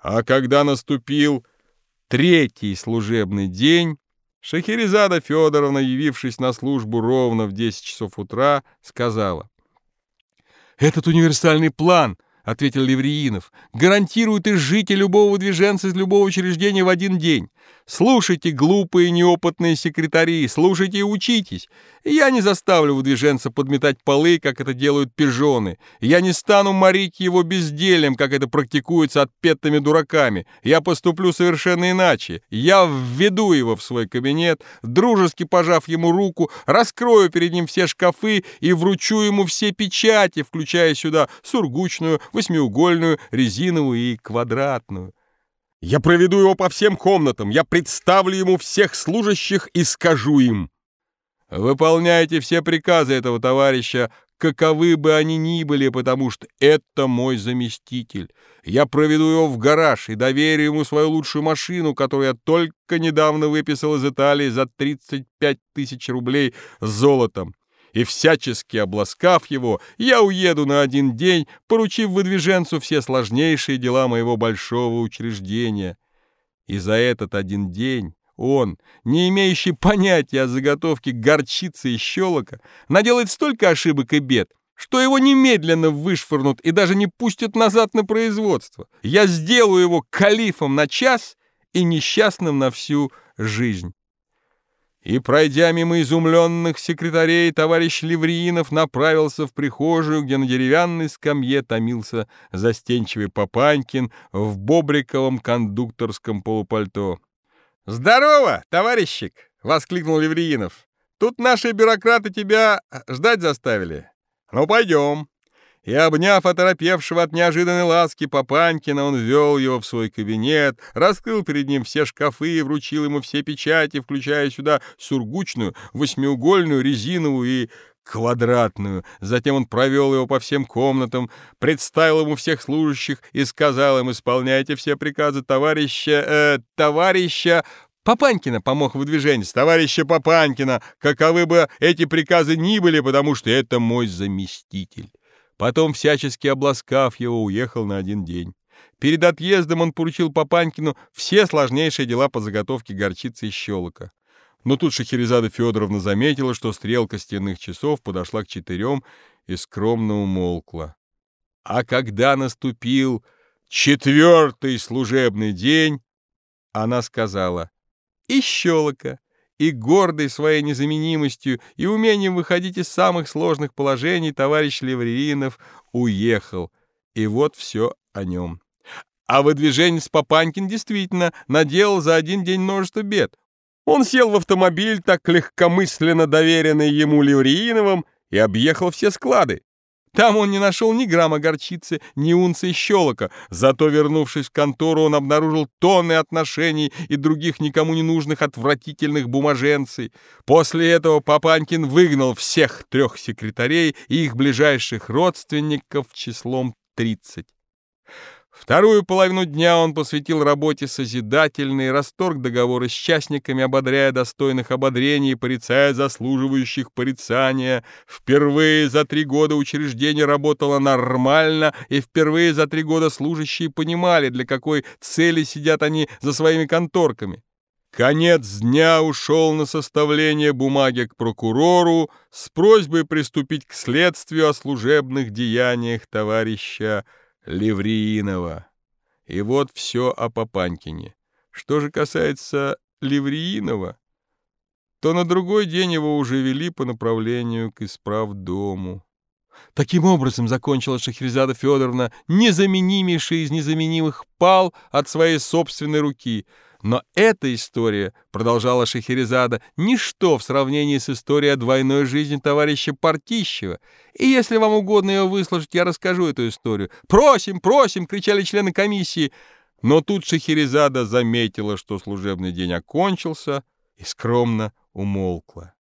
А когда наступил третий служебный день, Шахерезада Федоровна, явившись на службу ровно в 10 часов утра, сказала. «Этот универсальный план —— ответил Левриинов, — гарантирует изжитие любого движенца из любого учреждения в один день. Слушайте, глупые неопытные секретари, слушайте и учитесь. Я не заставлю выдвиженца подметать полы, как это делают пижоны. Я не стану морить его бездельем, как это практикуется отпетыми дураками. Я поступлю совершенно иначе. Я введу его в свой кабинет, дружески пожав ему руку, раскрою перед ним все шкафы и вручу ему все печати, включая сюда сургучную, восьмиугольную, резиновую и квадратную. Я проведу его по всем комнатам, я представлю ему всех служащих и скажу им. Выполняйте все приказы этого товарища, каковы бы они ни были, потому что это мой заместитель. Я проведу его в гараж и доверю ему свою лучшую машину, которую я только недавно выписал из Италии за 35 тысяч рублей золотом и, всячески обласкав его, я уеду на один день, поручив выдвиженцу все сложнейшие дела моего большого учреждения. И за этот один день он, не имеющий понятия о заготовке горчицы и щелока, наделает столько ошибок и бед, что его немедленно вышвырнут и даже не пустят назад на производство. Я сделаю его калифом на час и несчастным на всю жизнь. И, пройдя мимо изумленных секретарей, товарищ Левриинов направился в прихожую, где на деревянной скамье томился застенчивый Папанькин в бобриковом кондукторском полупальто. «Здорово, товарищик!» — воскликнул Левриинов. «Тут наши бюрократы тебя ждать заставили. Ну, пойдем!» И, обняв оторопевшего от неожиданной ласки Папанькина, он ввел его в свой кабинет, раскрыл перед ним все шкафы и вручил ему все печати, включая сюда сургучную, восьмиугольную, резиновую и квадратную. Затем он провел его по всем комнатам, представил ему всех служащих и сказал им, исполняйте все приказы товарища... Э, товарища... Папанькина помог выдвиженец, товарища Папанькина, каковы бы эти приказы ни были, потому что это мой заместитель. Потом, всячески обласкав его, уехал на один день. Перед отъездом он поручил Папанькину все сложнейшие дела по заготовке горчицы и щелока. Но тут Шахерезада Федоровна заметила, что стрелка стенных часов подошла к четырем и скромно умолкла. А когда наступил четвертый служебный день, она сказала «И щелока, и гордый своей незаменимостью и умением выходить из самых сложных положений, товарищ Левриинов уехал. И вот все о нем. А выдвиженец Папанькин действительно наделал за один день множество бед. Он сел в автомобиль, так легкомысленно доверенный ему Леврииновым, и объехал все склады. Там он не нашел ни грамма горчицы, ни унции щелока. Зато, вернувшись в контору, он обнаружил тонны отношений и других никому не нужных отвратительных бумаженций. После этого Папанькин выгнал всех трех секретарей и их ближайших родственников числом тридцать. Вторую половину дня он посвятил работе созидательной, расторг договоры с частниками, ободряя достойных ободрений порицая заслуживающих порицания. Впервые за три года учреждение работало нормально, и впервые за три года служащие понимали, для какой цели сидят они за своими конторками. Конец дня ушел на составление бумаги к прокурору с просьбой приступить к следствию о служебных деяниях товарища Левриинова. И вот все о Папанькине. Что же касается Левриинова, то на другой день его уже вели по направлению к исправдому. Таким образом, закончила Шахерезада Федоровна, незаменимейший из незаменимых пал от своей собственной руки — но эта история, продолжала Шахерезада, ничто в сравнении с историей о двойной жизни товарища Партищева. И если вам угодно ее выслушать, я расскажу эту историю. «Просим, просим!» — кричали члены комиссии. Но тут Шахерезада заметила, что служебный день окончился, и скромно умолкла.